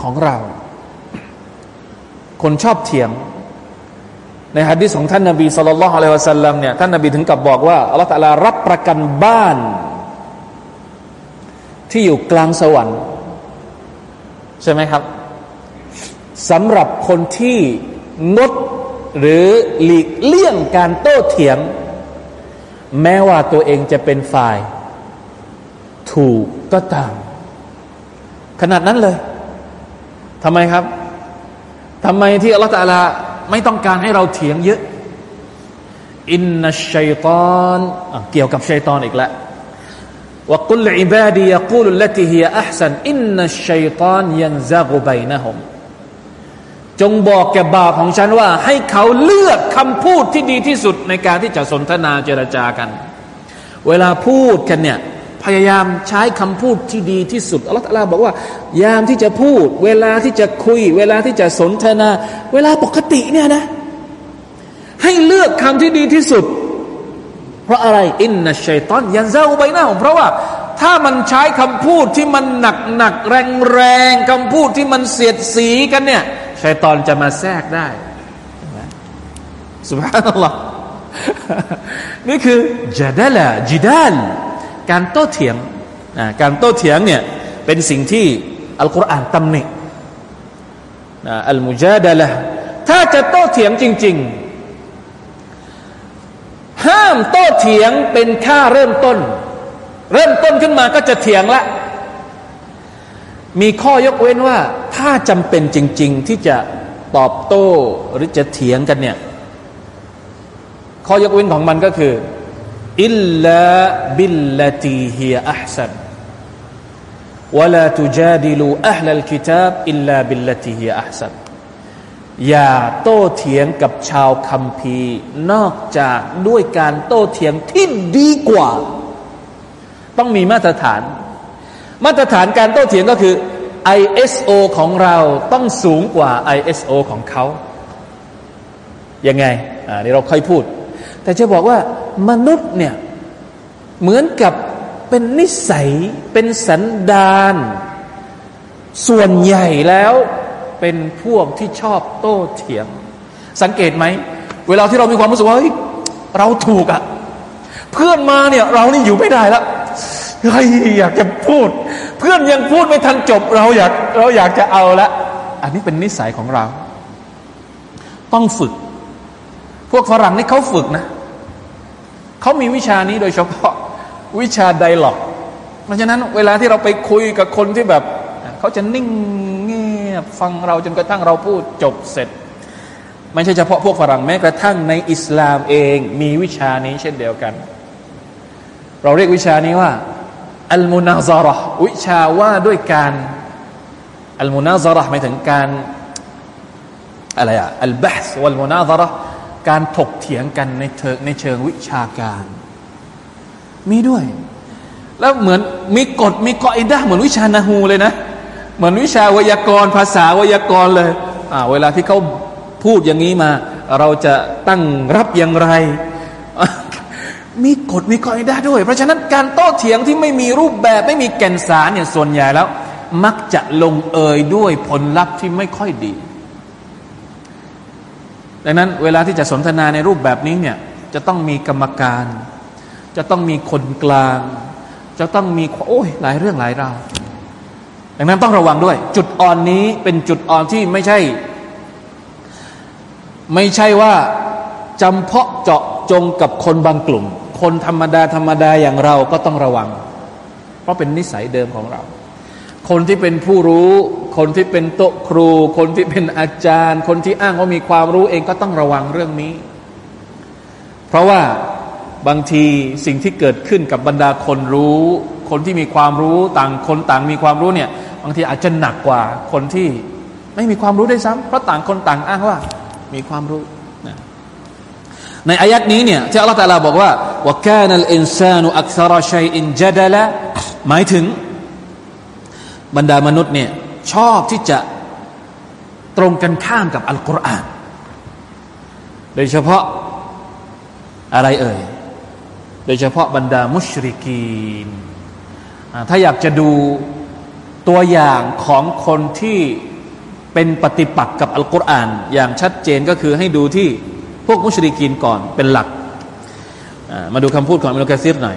ของเรา คนชอบเถียง ในฮะดิษของท่านนบีสุลต่านละฮ์อะลัยวะสัลลัมเนี่ยท่านนบีถึงกับบอกว่าอัลลอฮฺตะลารับประกันบ้าน ที่อยู่กลางสวรรค์ ใช่ไหมครับสำหรับคนที่งดหรือหลีกเลี่ยงการโต้เถียง แม้ว่าตัวเองจะเป็นฝ่าย ถูกก็ตาม ขนาดนั้นเลยทำไมครับทำไมที่อัลลอฮฺตะลาไม่ต้องการให้เราเถียงเยอะ อินนัชชัยตอนเกี่ยวกับชัยตอนอีกแล้ว وقل عبادي يقول التي هي أحسن إن الشيطان ينزغ بينهم จงบอกแก่บ่าวของฉันว่า ให้เขาเลือกคำพูดที่ดีที่สุดในการที่จะสนทนาเจรจากัน เวลาพูดกันเนี่ยพยายามใช้คำพูดที่ดีที่สุดอัลลอฮฺบอกว่า ยามที่จะพูด เวลาที่จะคุย เวลาที่จะสนทนา เวลาปกติเนี่ยนะ ให้เลือกคำที่ดีที่สุด เพราะอะไรอินนัชัยตอนยันซาใบหน้าเพราะว่า ถ้ามันใช้คำพูดที่มันหนักหนักแรงแรงคำพูดที่มันเสียดสีกันเนี่ยชัยตอนจะมาแทรกได้สุภาพนัลลอฮ์นี่คือจดาละจิดาลการโต้เถียงการโต้เถียงเนี่ยเป็นสิ่งที่อัลกุรอานตำหนิالمجادلةถ้าจะโต้เถียงจริง ๆ ห้ามโต้เถียงเป็นค่าเริ่มต้น เริ่มต้นขึ้นมาก็จะเถียงละ มีข้อยกเว้นว่า ถ้าจำเป็นจริง ๆ ที่จะตอบโต้หรือจะเถียงกันเนี่ย ข้อยกเว้นของมันก็คืออิลลาบิลลตีฮียอัพสัน ولا تجادلوا أهل الكتاب إلا بالتي هي أحسن อย่าโต้เถียงกับชาวคัมภีร์ นอกจากด้วยการโต้เถียงที่ดีกว่า ต้องมีมาตรฐาน มาตรฐานการโต้เถียงก็คือ ISO ของเราต้องสูงกว่า ISO ของเขายังไงอ่านี่เราค่อยพูด แต่จะบอกว่ามนุษย์เนี่ยเหมือนกับเป็นนิสัยเป็นสันดาน ส่วนใหญ่แล้ว เป็นพวกที่ชอบโต้เถียง สังเกตไหม เวลาที่เรามีความรู้สึกว่าเฮ้ยเราถูกอะเพื่อนมาเนี่ยเรานี่อยู่ไม่ได้แล้วเฮ้ยอยากจะพูด เพื่อนยังพูดไม่ทันจบ เราอยากเราอยากจะเอาละ อันนี้เป็นนิสัยของเรา ต้องฝึก พวกฝรั่งนี่เขาฝึกนะเขามีวิชานี้โดยเฉพาะวิชาไดล็อก เพราะฉะนั้นเวลาที่เราไปคุยกับคนที่แบบ เขาจะนิ่ง เงียฟังเราจนกระทั่งเราพูดจบเสร็จ ไม่ใช่เฉพาะพวกฝรั่งแม้กระทั่งในอิสลามเองมีวิชานี้เช่นเดียวกัน เราเรียกวิชานี้ว่าอัลมุนาซาระวิชาว่าด้วยการอัลมุนาซาระหมายถึงการอะไรอะอัลบะส์วัลมุนาซาระการถกเถียงกันในเชิงในเชิงวิชาการ มีด้วย แล้วเหมือนมีกฎมีกออิดะเหมือนวิชานาฮูเลยนะ เหมือนวิชาวยากรภาษาวยากรเลยอ่าเวลาที่เขาพูดอย่างนี้มา เราจะตั้งรับอย่างไร มีกฎมีกออิดะด้วย เพราะฉะนั้นการโต้เถียงที่ไม่มีรูปแบบไม่มีแก่นสารเนี่ยส่วนใหญ่แล้ว มักจะลงเอยด้วยผลลัพธ์ที่ไม่ค่อยดี ดังนั้นเวลาที่จะสนทนาในรูปแบบนี้เนี่ยจะต้องมีกรรมการ จะต้องมีคนกลาง จะต้องมีโอ้ยหลายเรื่องหลายราว ดังนั้นต้องระวังด้วย จุดอ่อนนี้เป็นจุดอ่อนที่ไม่ใช่ ไม่ใช่ว่าจำเพาะเจาะจงกับคนบางกลุ่ม คนธรรมดาธรรมดาอย่างเราก็ต้องระวัง เพราะเป็นนิสัยเดิมของเรา คนที่เป็นผู้รู้ คนที่เป็นโต๊ะครู คนที่เป็นอาจารย์ คนที่อ้างว่ามีความรู้เองก็ต้องระวังเรื่องนี้ เพราะว่าบางทีสิ่งที่เกิดขึ้นกับบรรดาคนรู้ คนที่มีความรู้ต่างคนต่างมีความรู้เนี่ยบางทีอาจจะหนักกว่าคนที่ไม่มีความรู้ได้ซ้ำเพราะต่างคนต่างอ้างว่ามีความรู้ในอายัดนี้เนี่ยที่อัลลอฮฺตาลาบอกว่าว่าแกนัลอินซานุอักษรชัยอินจัดละหมายถึงบรรดามนุษย์เนี่ยชอบที่จะตรงกันข้ามกับอัลกุรอาน โดยเฉพาะอะไรเอ่ย โดยเฉพาะบรรดามุชริกีน ถ้าอยากจะดูตัวอย่างของคนที่เป็นปฏิปักษ์กับอัลกุรอาน อย่างชัดเจนก็คือให้ดูที่พวกมุชริกีนก่อนเป็นหลัก มาดูคำพูดของอิบนุกะษีรหน่อย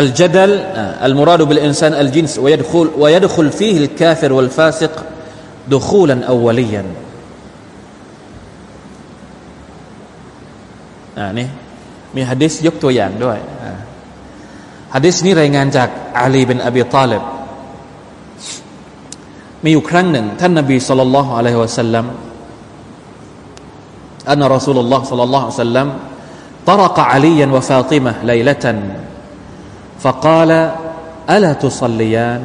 الجدل المراد بالإنسان الجنس ويدخل ويدخل فيه الكافر والفاسق دخولا أوليا มีฮะดิษยกตัวอย่างด้วยฮะดิษนี้รายงานจากอาลีเป็นอบีตาลิบมีอยู่ครั้งหนึ่งท่านนบีสุลต่านละฮ์อะลัยฮิวะสัลลัม أن رسول الله صلى الله عليه وسلم طرق عليا وفاطمة ليلة فقال ألا تصليان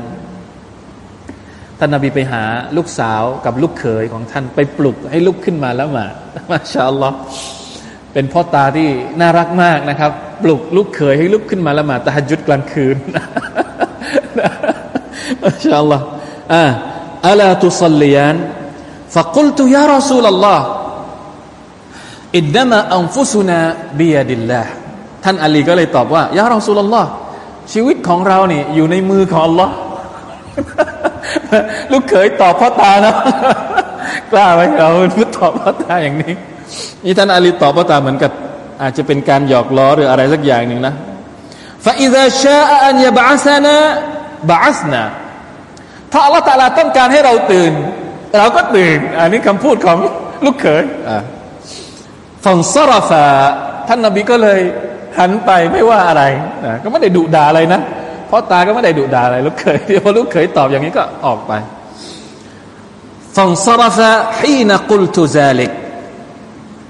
ท่านนบีไปหาลูกสาวกับลูกเขยของท่านไปปลุกให้ลุกขึ้นมาแล้วมามาชาอัลลอฮ์ เป็นพ่อตาที่น่ารักมากนะครับ ปลุกลูกเขยให้ลุกขึ้นมาละหมาดตะฮัจุดกลางคืนมาชาอัลลอฮ์อ่าอัลาตุซัลลียาน فقلت يا رسول الله إنما أنفسنا بيد الله ท่านอาลีก็เลยตอบว่ายารอสูลลอฮ์ชีวิตของเราเนี่ยอยู่ในมือของ Allah ลูกเขยตอบพ่อตานะกล้าไหมเราตอบพ่อตาอย่างนี้ นี่ท่านอาลีตอบพ่อตาเหมือนกับ อาจจะเป็นการหยอกล้อหรืออะไรสักอย่างหนึ่งนะฟาอิซาชาอันยาบาสนาบาสนาถ้าอัลลอฮฺตาลาต้องการให้เราตื่น เราก็ตื่น อันนี้คำพูดของลูกเขยฟังซาราฟาท่านนบีก็เลยหันไปไม่ว่าอะไรนะก็ไม่ได้ดุด่าอะไรนะพ่อตาก็ไม่ได้ดุด่าอะไรลูกเขยพอลูกเขยตอบอย่างนี้ก็ออกไปฟังซาราฟาฮีนกุลตุซาลิก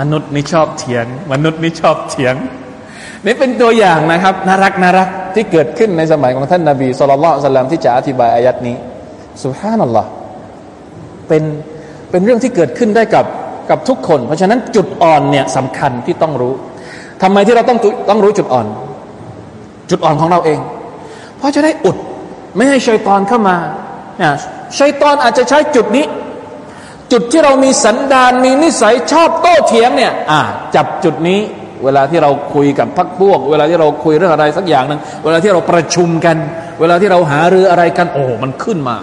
มนุษย์นี่ชอบเถียง มนุษย์นี่ชอบเถียง นี่เป็นตัวอย่างนะครับน่ารักน่ารักที่เกิดขึ้นในสมัยของท่านนาบีสุลต่านสลลัมที่จะอธิบายอายัดนี้สุฮานัลลอฮ์เป็นเป็นเรื่องที่เกิดขึ้นได้กับกับทุกคน เพราะฉะนั้นจุดอ่อนเนี่ยสำคัญที่ต้องรู้ทำไมที่เราต้องต้องรู้จุดอ่อน จุดอ่อนของเราเอง เพราะจะได้อุด ไม่ให้ชัยตอนเข้ามาเนี่ยชัยตอนอาจจะใช้จุดนี้ จุดที่เรามีสันดานมีนิสัยชอบโต้เถียงเนี่ย อ่า จับจุดนี้ เวลาที่เราคุยกับพักพวก เวลาที่เราคุยเรื่องอะไรสักอย่างหนึ่งเวลาที่เราประชุมกัน เวลาที่เราหารืออะไรกัน โอ้มันขึ้นมา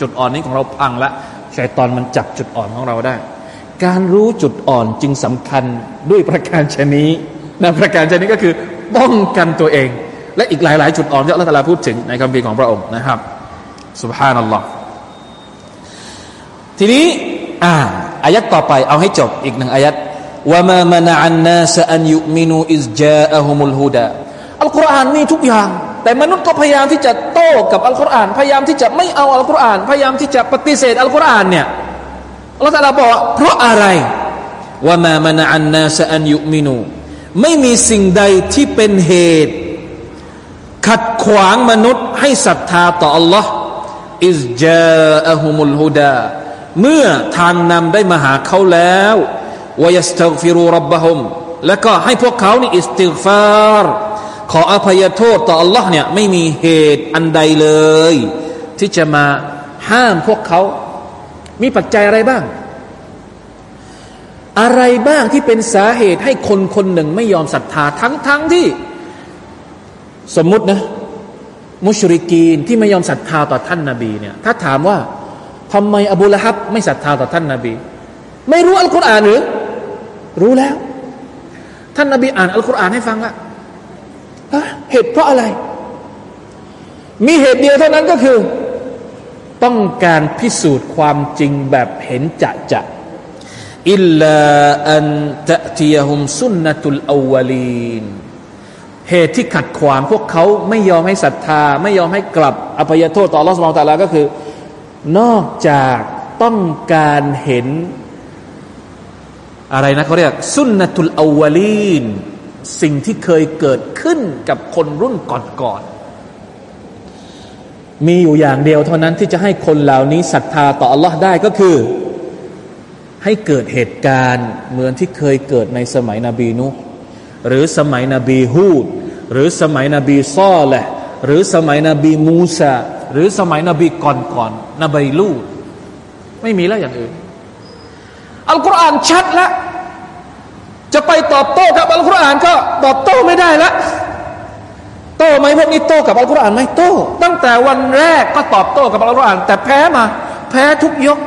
จุดอ่อนนี้ของเราพังละชัยตอนมันจับจุดอ่อนของเราได้ การรู้จุดอ่อนจึงสำคัญด้วยประการชนี้นะประการชนี้ก็คือป้องกันตัวเอง และอีกหลาย ๆ จุดอ่อนที่อัลลอฮฺพูดถึงในคำพีของพระองค์นะครับสุบฮานัลลอฮ์ทีนี้ อ่าอายัดต่อไปเอาให้จบอีกหนึ่งอายัดว่ามามานาอันนาสอันยุมินูอิสจาอะฮุมุลฮุดาอัลกุรอานมีทุกอย่าง แต่มนุษย์ก็พยายามที่จะโต้กับอัลกุรอานพยายามที่จะไม่เอาอัลกุรอาน พยายามที่จะปฏิเสธอัลกุรอานเนี่ยอัลลอฮฺตาลาบอกเพราะอะไรว่ามามานาอันนาสอันยุมินูไม่มีสิ่งใดที่เป็นเหตุ ขัดขวางมนุษย์ให้ศรัทธาต่อ Allah อิสจาอะฮุมุลฮุดา เมื่อทางนำได้มาหาเขาแล้ววยัสตัฟิรูรับบะฮมแล้วก็ให้พวกเขานี่อิสติฟารขออภัยโทษต่อ Allah เนี่ยไม่มีเหตุอันใดเลย ที่จะมาห้ามพวกเขา มีปัจจัยอะไรบ้าง อะไรบ้างที่เป็นสาเหตุให้คนคนหนึ่งไม่ยอมศรัทธาทั้งทั้งที่ สมมุตินะ มุชริกีนที่ไม่ยอมศรัทธาต่อท่านนาบีเนี่ย ถ้าถามว่า ทำไมอบูละฮับไม่ศรัทธาต่อท่านนาบี ไม่รู้อัลกุรอานหรือ รู้แล้ว ท่านนาบีอ่านอัลกุรอานให้ฟังละเหตุเพราะอะไร มีเหตุเดียวเท่านั้นก็คือ ต้องการพิสูจน์ความจริงแบบเห็นจะจะอิลลาอันตะทียฮุมสุนนตุลอวลีนเหตุที่ขัดขวางพวกเขาไม่ยอมให้ศรัทธา ไม่ยอมให้กลับอภัยโทษต่อรอสมาตาลาก็คือ นอกจากต้องการเห็นอะไรนะเขาเรียกสุนนตุลอวลีนสิ่งที่เคยเกิดขึ้นกับคนรุ่นก่อนๆมีอยู่อย่างเดียวเท่านั้นที่จะให้คนเหล่านี้ศรัทธาต่อ Allah ได้ก็คือ ให้เกิดเหตุการณ์เหมือนที่เคยเกิดในสมัยนบีนุหรือสมัยนบีฮูด หรือสมัยนบีซอแหละหรือสมัยนบีมูซา หรือสมัยนบีก่อนก่อนนบีลูดไม่มีแล้วอย่างอื่นอัลกุรอานชัดแล้วจะไปตอบโต้กับอัลกุรอานก็ตอบโต้ไม่ได้แล้วโต้ไหมพวกนี้โต้กับอัลกุรอานไหมโต้ ตั้งแต่วันแรกก็ตอบโต้กับอัลกุรอาน แต่แพ้มา แพ้ทุกยก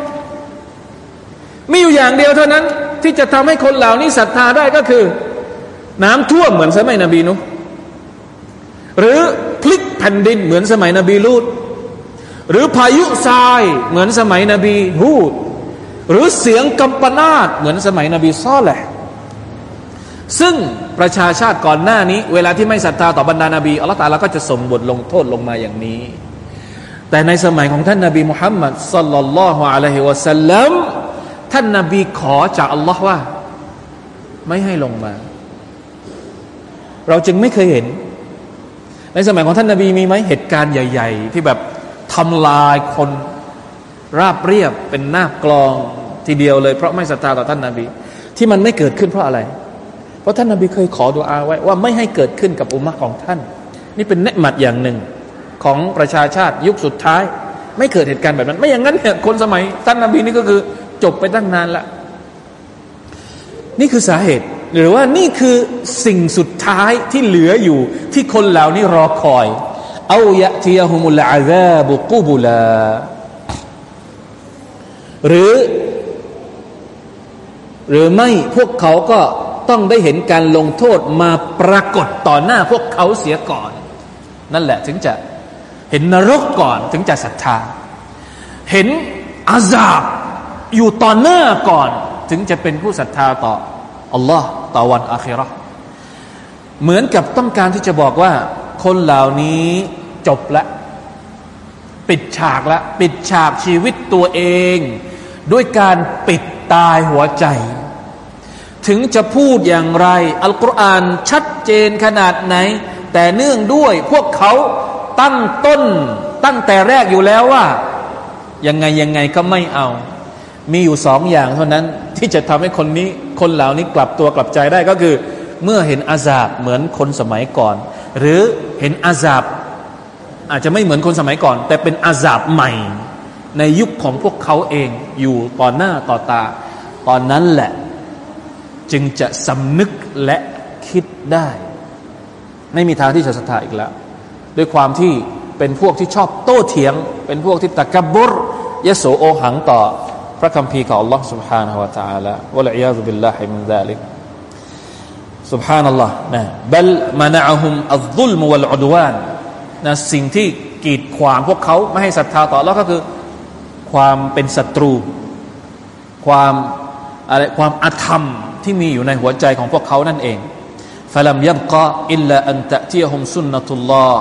มีอยู่อย่างเดียวเท่านั้น ที่จะทำให้คนเหล่านี้ศรัทธาได้ก็คือ น้ำท่วมเหมือนสมัยนบีนุหรือพลิกแผ่นดินเหมือนสมัยนบีลูด หรือพายุทรายเหมือนสมัยนบีฮูด หรือเสียงกำปนาตเหมือนสมัยนบีซอแหละซึ่งประชาชาติก่อนหน้านี้ เวลาที่ไม่ศรัทธาต่อบรรดานาบีอัลลอฮฺตาลาก็จะส่งบทลงโทษลงมาอย่างนี้ แต่ในสมัยของท่านนาบีมุฮัมมัดสัลลัลลอฮุอะลัยฮิวะสัลลัมท่านนาบีขอจากอัลลอฮ์ว่า ไม่ให้ลงมา เราจึงไม่เคยเห็น ในสมัยของท่านนาบีมีไหมเหตุการณ์ใหญ่ ๆ ที่แบบ ทำลายคนราบเรียบเป็นหน้ากลองทีเดียวเลย เพราะไม่ศรัทธาต่อท่านนาบี ที่มันไม่เกิดขึ้นเพราะอะไร เพราะท่านนาบีเคยขอดุอาไว้ว่าไม่ให้เกิดขึ้นกับอุมมะของท่าน นี่เป็นเนืหมัดอย่างหนึ่งของประชาชาติยุคสุดท้าย ไม่เกิดเหตุการณ์แบบนั้น ไม่อย่างนั้นเนี่ยคนสมัยท่านนาบีนี่ก็คือจบไปตั้งนานละนี่คือสาเหตุหรือว่านี่คือสิ่งสุดท้ายที่เหลืออยู่ที่คนเหล่านี้รอคอย เอายะทียฮุมุลอาซาบุกูบุลาหรือ หรือไม่พวกเขาก็ต้องได้เห็นการลงโทษมาปรากฏต่อหน้าพวกเขาเสียก่อน นั่นแหละถึงจะเห็นนรกก่อนถึงจะศรัทธา เห็นอาซาบอยู่ต่อหน้าก่อน ถึงจะเป็นผู้ศรัทธาต่ออัลลอฮ์ต่อวันอาคิรอเหมือนกับต้องการที่จะบอกว่า คนเหล่านี้จบละ ปิดฉากละ ปิดฉากชีวิตตัวเอง ด้วยการปิดตายหัวใจ ถึงจะพูดอย่างไร อัลกุรอานชัดเจนขนาดไหน แต่เนื่องด้วยพวกเขาตั้งต้น ตั้งแต่แรกอยู่แล้วว่า ยังไงยังไงก็ไม่เอา มีอยู่สองอย่างเท่านั้นที่จะทำให้คนนี้ คนเหล่านี้กลับตัวกลับใจได้ก็คือ เมื่อเห็นอาซาบเหมือนคนสมัยก่อน หรือเห็นอาซาบอาจจะไม่เหมือนคนสมัยก่อน แต่เป็นอาซาบใหม่ ในยุคของพวกเขาเองอยู่ต่อหน้าต่อตา ตอนนั้นแหละ จึงจะสำนึกและคิดได้ ไม่มีทางที่จะศรัทธาอีกแล้ว ด้วยความที่เป็นพวกที่ชอบโต้เถียง เป็นพวกที่ตะกบุรยโสโอหังต่อ พระคัมภีร์ของ Allah سبحانه และ تعالى วะลัยยาซุบิลลาฮิมินซาลิก سبحان الله นะ بل منعهم الظلم والعدوان นะสิ่งที่กีดขวางพวกเขาไม่ให้ศรัทธาต่อแล้วก็คือ ความเป็นศัตรู ความอะไรความอธรรมที่มีอยู่ในหัวใจของพวกเขานั่นเอง فلم يبقى إلا أن تأتيهم سنة الله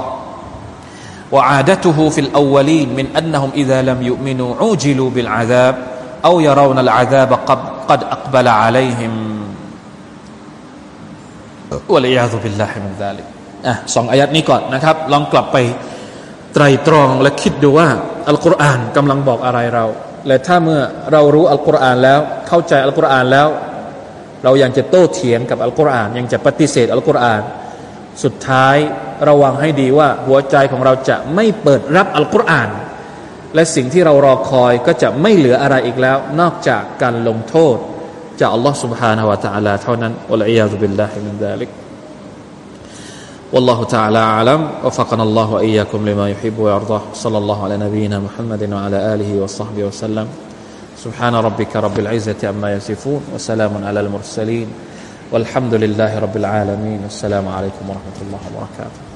وعادته في الأولين من أنهم إذا لم يؤمنوا عوجلوا بالعذاب أو يرون العذاب قد أقبل عليهم อัลยาตุบิลลาฮิมินซาลิกอะสองอายัดนี้ก่อนนะครับ ลองกลับไปไตรตรองและคิดดูว่าอัลกุรอานกำลังบอกอะไรเรา และถ้าเมื่อเรารู้อัลกุรอานแล้ว เข้าใจอัลกุรอานแล้ว เรายังจะโต้เถียงกับอัลกุรอาน ยังจะปฏิเสธอัลกุรอาน สุดท้ายระวังให้ดีว่าหัวใจของเราจะไม่เปิดรับอัลกุรอาน และสิ่งที่เรารอคอยก็จะไม่เหลืออะไรอีกแล้ว นอกจากการลงโทษ จากอัลลอฮ์ سبحانه และ تعالى เท่านั้นอัลลอฮฺยาซุบิลลาฮิมินซาลิก والله تعالى أعلم وفقنا الله وإياكم لما يحب ويرضى صلى الله على نبينا محمد وعلى آله وصحبه وسلم سبحان ربك رب العزة عما يصفون وسلام على المرسلين والحمد لله رب العالمين والسلام عليكم ورحمة الله وبركاته